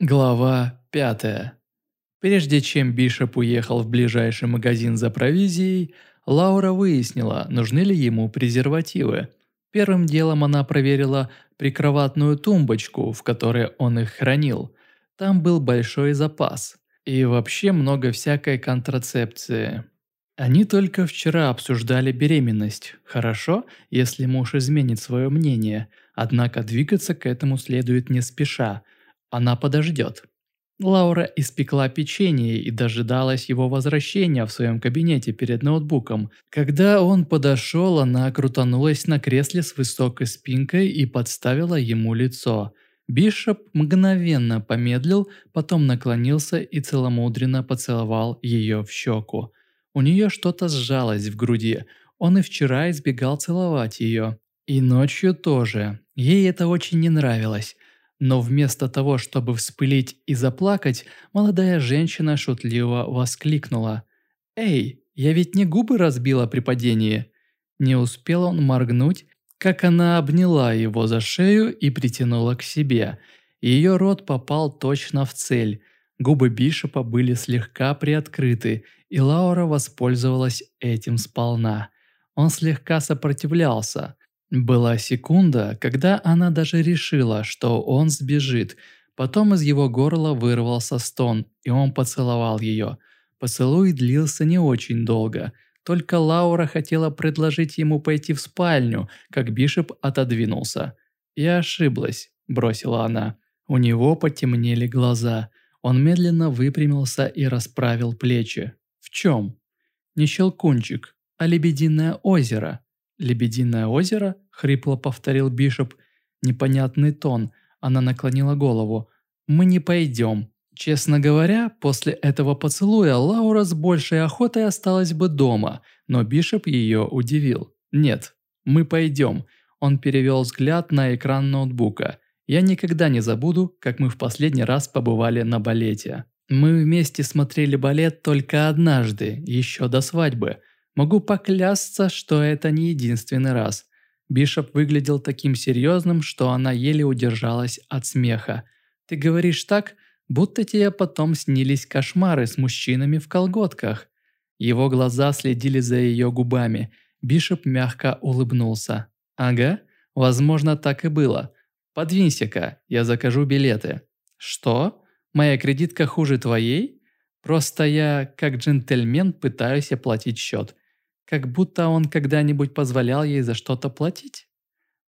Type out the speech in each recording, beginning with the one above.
Глава 5. Прежде чем Бишоп уехал в ближайший магазин за провизией, Лаура выяснила, нужны ли ему презервативы. Первым делом она проверила прикроватную тумбочку, в которой он их хранил. Там был большой запас. И вообще много всякой контрацепции. Они только вчера обсуждали беременность. Хорошо, если муж изменит свое мнение, однако двигаться к этому следует не спеша – она подождет. Лаура испекла печенье и дожидалась его возвращения в своем кабинете перед ноутбуком. Когда он подошел, она крутанулась на кресле с высокой спинкой и подставила ему лицо. Бишоп мгновенно помедлил, потом наклонился и целомудренно поцеловал ее в щеку. У нее что-то сжалось в груди. Он и вчера избегал целовать ее. И ночью тоже. Ей это очень не нравилось. Но вместо того, чтобы вспылить и заплакать, молодая женщина шутливо воскликнула. «Эй, я ведь не губы разбила при падении!» Не успел он моргнуть, как она обняла его за шею и притянула к себе. Ее рот попал точно в цель. Губы Бишопа были слегка приоткрыты, и Лаура воспользовалась этим сполна. Он слегка сопротивлялся. Была секунда, когда она даже решила, что он сбежит. Потом из его горла вырвался стон, и он поцеловал ее. Поцелуй длился не очень долго. Только Лаура хотела предложить ему пойти в спальню, как Бишоп отодвинулся. «Я ошиблась», – бросила она. У него потемнели глаза. Он медленно выпрямился и расправил плечи. «В чем?» «Не щелкунчик, а лебединое озеро». «Лебединое озеро?» – хрипло повторил Бишоп. Непонятный тон. Она наклонила голову. «Мы не пойдем». Честно говоря, после этого поцелуя Лаура с большей охотой осталась бы дома, но Бишоп ее удивил. «Нет, мы пойдем». Он перевел взгляд на экран ноутбука. «Я никогда не забуду, как мы в последний раз побывали на балете. Мы вместе смотрели балет только однажды, еще до свадьбы. Могу поклясться, что это не единственный раз. Бишоп выглядел таким серьезным, что она еле удержалась от смеха. «Ты говоришь так, будто тебе потом снились кошмары с мужчинами в колготках». Его глаза следили за ее губами. Бишоп мягко улыбнулся. «Ага, возможно, так и было. Подвинься-ка, я закажу билеты». «Что? Моя кредитка хуже твоей?» «Просто я, как джентльмен, пытаюсь оплатить счет. Как будто он когда-нибудь позволял ей за что-то платить.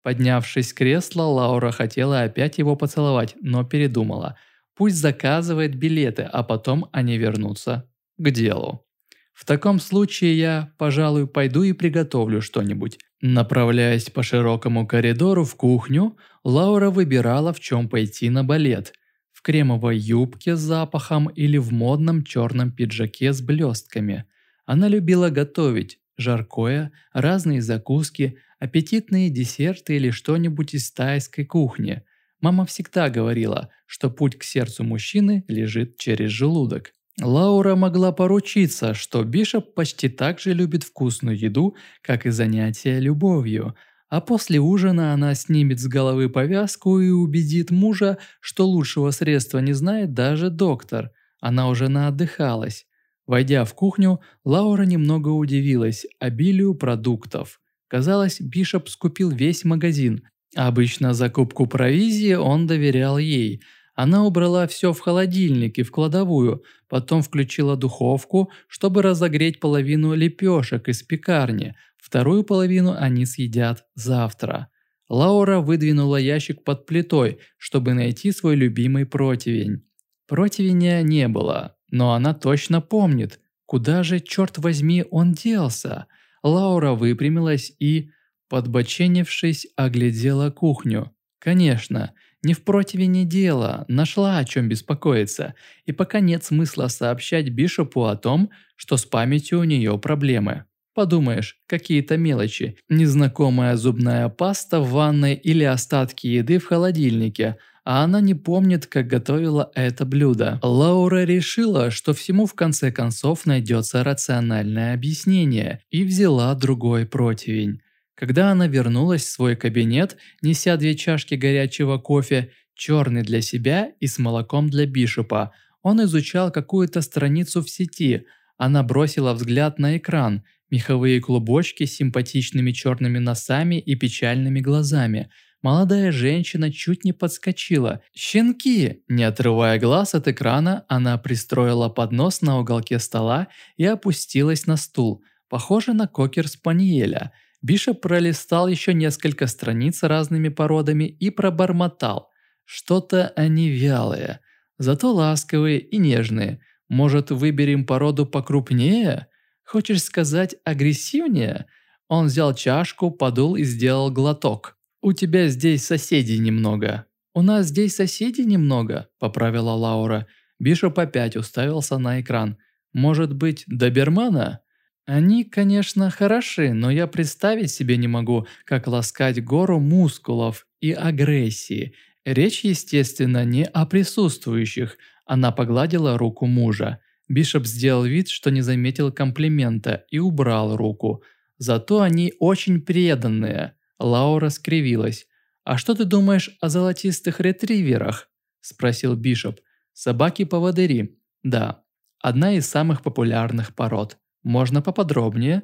Поднявшись с кресла, Лаура хотела опять его поцеловать, но передумала. Пусть заказывает билеты, а потом они вернутся к делу. В таком случае я, пожалуй, пойду и приготовлю что-нибудь. Направляясь по широкому коридору в кухню, Лаура выбирала, в чем пойти на балет. В кремовой юбке с запахом или в модном черном пиджаке с блестками. Она любила готовить, жаркое, разные закуски, аппетитные десерты или что-нибудь из тайской кухни. Мама всегда говорила, что путь к сердцу мужчины лежит через желудок. Лаура могла поручиться, что Бишоп почти так же любит вкусную еду, как и занятия любовью. А после ужина она снимет с головы повязку и убедит мужа, что лучшего средства не знает даже доктор. Она уже наотдыхалась. Войдя в кухню, Лаура немного удивилась обилию продуктов. Казалось, Бишоп скупил весь магазин. Обычно закупку провизии он доверял ей. Она убрала все в холодильник и в кладовую, потом включила духовку, чтобы разогреть половину лепешек из пекарни. Вторую половину они съедят завтра. Лаура выдвинула ящик под плитой, чтобы найти свой любимый противень. Противня не было, но она точно помнит, куда же, черт возьми, он делся. Лаура выпрямилась и, подбоченившись, оглядела кухню. Конечно, не в противне дело, нашла о чем беспокоиться, и пока нет смысла сообщать Бишопу о том, что с памятью у нее проблемы. Подумаешь, какие-то мелочи, незнакомая зубная паста в ванной или остатки еды в холодильнике – а она не помнит, как готовила это блюдо. Лаура решила, что всему в конце концов найдется рациональное объяснение, и взяла другой противень. Когда она вернулась в свой кабинет, неся две чашки горячего кофе, черный для себя и с молоком для Бишопа, он изучал какую-то страницу в сети. Она бросила взгляд на экран, меховые клубочки с симпатичными черными носами и печальными глазами. Молодая женщина чуть не подскочила. «Щенки!» Не отрывая глаз от экрана, она пристроила поднос на уголке стола и опустилась на стул. Похоже на кокер-спаниеля. Бишоп пролистал еще несколько страниц разными породами и пробормотал. Что-то они вялые зато ласковые и нежные. Может, выберем породу покрупнее? Хочешь сказать агрессивнее? Он взял чашку, подул и сделал глоток. У тебя здесь соседей немного. У нас здесь соседей немного, поправила Лаура. Бишоп опять уставился на экран. Может быть, добермана? Они, конечно, хороши, но я представить себе не могу, как ласкать гору мускулов и агрессии. Речь, естественно, не о присутствующих. Она погладила руку мужа. Бишоп сделал вид, что не заметил комплимента и убрал руку. Зато они очень преданные. Лаура скривилась. «А что ты думаешь о золотистых ретриверах?» – спросил Бишоп. «Собаки-поводыри. Да, одна из самых популярных пород. Можно поподробнее?»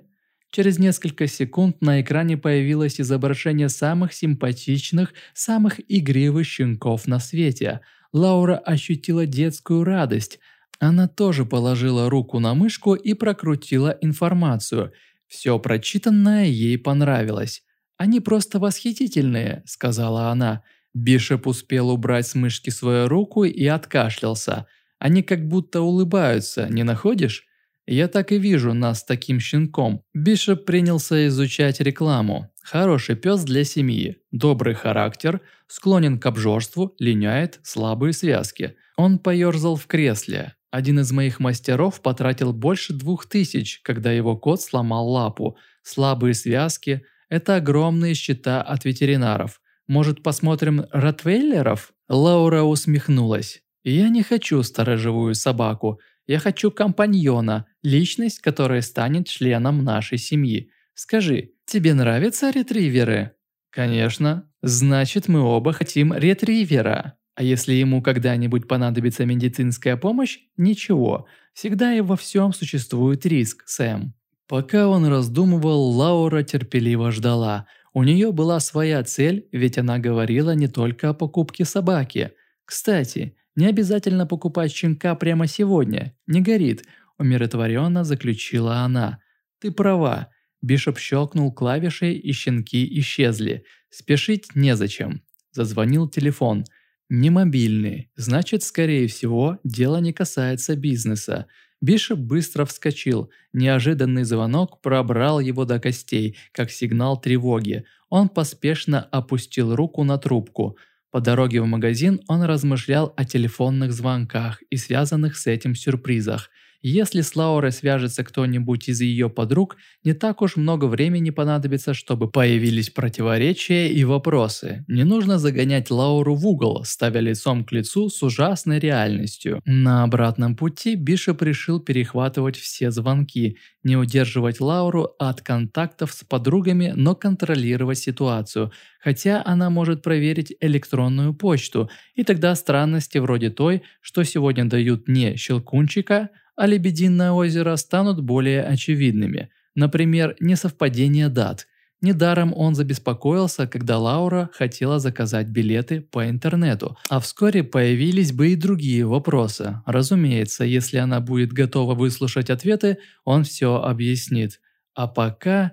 Через несколько секунд на экране появилось изображение самых симпатичных, самых игривых щенков на свете. Лаура ощутила детскую радость. Она тоже положила руку на мышку и прокрутила информацию. Все прочитанное ей понравилось. «Они просто восхитительные», – сказала она. Бишоп успел убрать с мышки свою руку и откашлялся. «Они как будто улыбаются, не находишь?» Я так и вижу нас таким щенком. Бишоп принялся изучать рекламу. Хороший пес для семьи, добрый характер, склонен к обжорству, линяет, слабые связки. Он поерзал в кресле. Один из моих мастеров потратил больше двух тысяч, когда его кот сломал лапу. Слабые связки – это огромные счета от ветеринаров. Может, посмотрим ротвейлеров? Лаура усмехнулась. «Я не хочу сторожевую собаку. Я хочу компаньона, личность, которая станет членом нашей семьи. Скажи, тебе нравятся ретриверы? Конечно. Значит, мы оба хотим ретривера. А если ему когда-нибудь понадобится медицинская помощь, ничего. Всегда и во всем существует риск, Сэм. Пока он раздумывал, Лаура терпеливо ждала. У нее была своя цель, ведь она говорила не только о покупке собаки. Кстати, не обязательно покупать щенка прямо сегодня. Не горит. Умиротворенно заключила она. Ты права. Бишоп щелкнул клавишей, и щенки исчезли. Спешить незачем. Зазвонил телефон. Не мобильный. Значит, скорее всего, дело не касается бизнеса. Бишоп быстро вскочил. Неожиданный звонок пробрал его до костей, как сигнал тревоги. Он поспешно опустил руку на трубку – по дороге в магазин он размышлял о телефонных звонках и связанных с этим сюрпризах – если с Лаурой свяжется кто-нибудь из ее подруг, не так уж много времени понадобится, чтобы появились противоречия и вопросы. Не нужно загонять Лауру в угол, ставя лицом к лицу с ужасной реальностью. На обратном пути Бишоп решил перехватывать все звонки, не удерживать Лауру от контактов с подругами, но контролировать ситуацию, хотя она может проверить электронную почту, и тогда странности вроде той, что сегодня дают не Щелкунчика, а Лебединое озеро станут более очевидными. Например, несовпадение дат. Недаром он забеспокоился, когда Лаура хотела заказать билеты по интернету, а вскоре появились бы и другие вопросы. Разумеется, если она будет готова выслушать ответы, он все объяснит. А пока...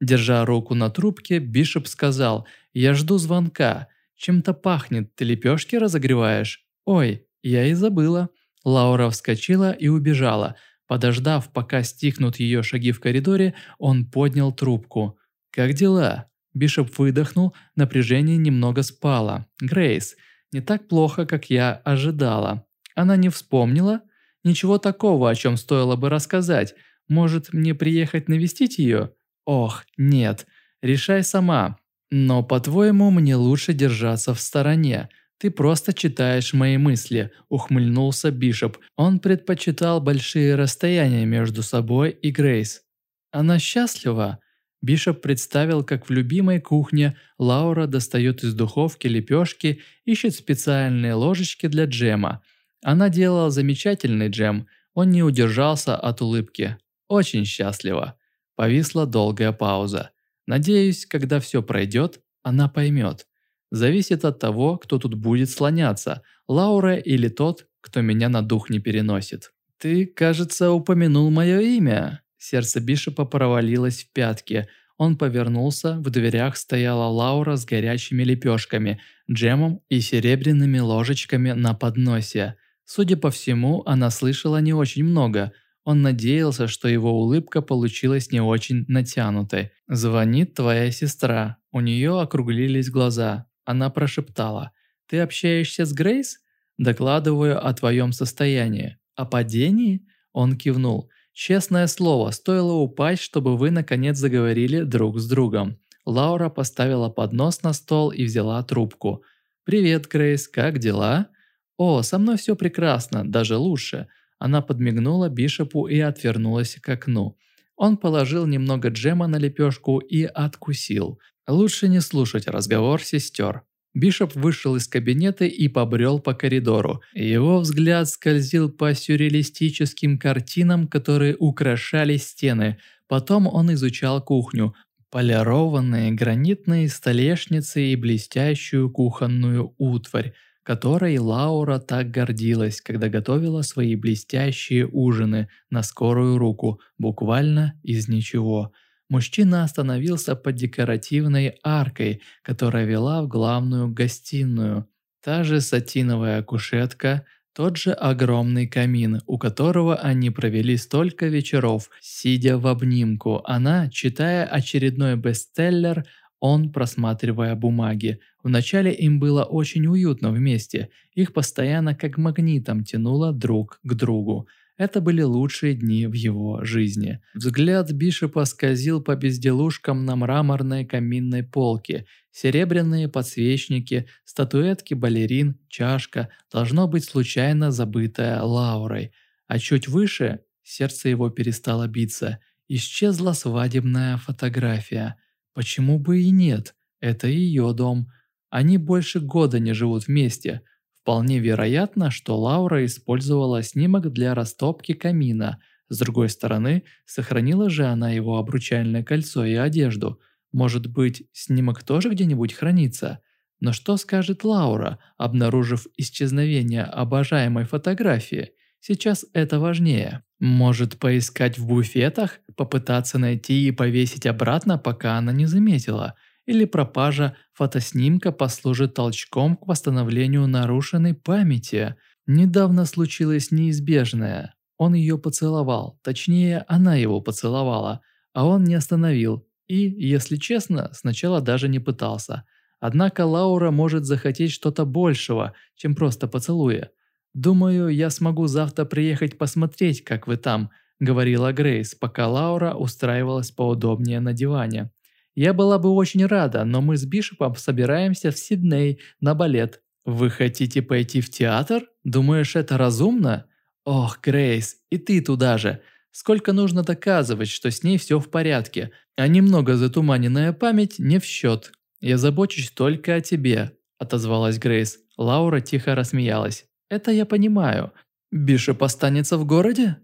Держа руку на трубке, Бишоп сказал «Я жду звонка. Чем-то пахнет, ты лепешки разогреваешь?» «Ой, я и забыла». Лаура вскочила и убежала. Подождав, пока стихнут ее шаги в коридоре, он поднял трубку. «Как дела?» Бишоп выдохнул, напряжение немного спало. «Грейс, не так плохо, как я ожидала. Она не вспомнила? Ничего такого, о чем стоило бы рассказать. Может, мне приехать навестить ее? Ох, нет. Решай сама. Но, по-твоему, мне лучше держаться в стороне. «Ты просто читаешь мои мысли», – ухмыльнулся Бишоп. Он предпочитал большие расстояния между собой и Грейс. «Она счастлива?» Бишоп представил, как в любимой кухне Лаура достает из духовки лепешки, ищет специальные ложечки для джема. Она делала замечательный джем, он не удержался от улыбки. Очень счастливо. Повисла долгая пауза. Надеюсь, когда все пройдет, она поймет. Зависит от того, кто тут будет слоняться, Лаура или тот, кто меня на дух не переносит. «Ты, кажется, упомянул мое имя». Сердце Бишопа провалилось в пятки. Он повернулся, в дверях стояла Лаура с горячими лепешками, джемом и серебряными ложечками на подносе. Судя по всему, она слышала не очень много. Он надеялся, что его улыбка получилась не очень натянутой. «Звонит твоя сестра». У нее округлились глаза. Она прошептала. «Ты общаешься с Грейс?» «Докладываю о твоем состоянии». «О падении?» Он кивнул. «Честное слово, стоило упасть, чтобы вы наконец заговорили друг с другом». Лаура поставила поднос на стол и взяла трубку. «Привет, Грейс, как дела?» «О, со мной все прекрасно, даже лучше». Она подмигнула Бишопу и отвернулась к окну. Он положил немного джема на лепешку и откусил. Лучше не слушать разговор сестер. Бишоп вышел из кабинета и побрел по коридору. Его взгляд скользил по сюрреалистическим картинам, которые украшали стены. Потом он изучал кухню. Полированные гранитные столешницы и блестящую кухонную утварь, которой Лаура так гордилась, когда готовила свои блестящие ужины на скорую руку, буквально из ничего – Мужчина остановился под декоративной аркой, которая вела в главную гостиную. Та же сатиновая кушетка, тот же огромный камин, у которого они провели столько вечеров, сидя в обнимку. Она, читая очередной бестселлер, он, просматривая бумаги. Вначале им было очень уютно вместе, их постоянно как магнитом тянуло друг к другу. Это были лучшие дни в его жизни. Взгляд Бишопа скользил по безделушкам на мраморной каминной полке. Серебряные подсвечники, статуэтки балерин, чашка, должно быть случайно забытая Лаурой. А чуть выше сердце его перестало биться. Исчезла свадебная фотография. Почему бы и нет? Это ее дом. Они больше года не живут вместе – Вполне вероятно, что Лаура использовала снимок для растопки камина. С другой стороны, сохранила же она его обручальное кольцо и одежду. Может быть, снимок тоже где-нибудь хранится? Но что скажет Лаура, обнаружив исчезновение обожаемой фотографии? Сейчас это важнее. Может поискать в буфетах, попытаться найти и повесить обратно, пока она не заметила – или пропажа фотоснимка послужит толчком к восстановлению нарушенной памяти. Недавно случилось неизбежное. Он ее поцеловал, точнее, она его поцеловала, а он не остановил и, если честно, сначала даже не пытался. Однако Лаура может захотеть что-то большего, чем просто поцелуя. «Думаю, я смогу завтра приехать посмотреть, как вы там», – говорила Грейс, пока Лаура устраивалась поудобнее на диване. Я была бы очень рада, но мы с Бишопом собираемся в Сидней на балет. Вы хотите пойти в театр? Думаешь, это разумно? Ох, Грейс, и ты туда же. Сколько нужно доказывать, что с ней все в порядке, а немного затуманенная память не в счет. Я забочусь только о тебе, отозвалась Грейс. Лаура тихо рассмеялась. Это я понимаю. Бишоп останется в городе?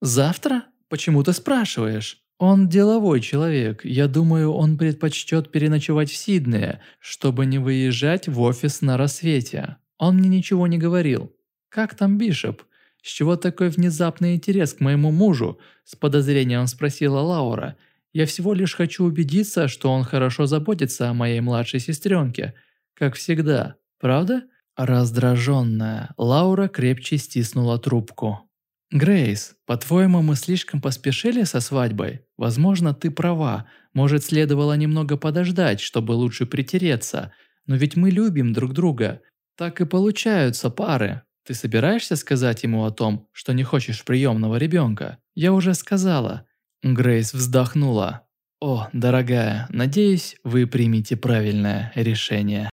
Завтра? Почему ты спрашиваешь? Он деловой человек. Я думаю, он предпочтет переночевать в Сиднее, чтобы не выезжать в офис на рассвете. Он мне ничего не говорил. Как там Бишоп? С чего такой внезапный интерес к моему мужу? С подозрением спросила Лаура. Я всего лишь хочу убедиться, что он хорошо заботится о моей младшей сестренке. Как всегда. Правда? Раздраженная, Лаура крепче стиснула трубку. «Грейс, по-твоему, мы слишком поспешили со свадьбой? Возможно, ты права. Может, следовало немного подождать, чтобы лучше притереться. Но ведь мы любим друг друга. Так и получаются пары. Ты собираешься сказать ему о том, что не хочешь приемного ребенка? Я уже сказала». Грейс вздохнула. «О, дорогая, надеюсь, вы примете правильное решение».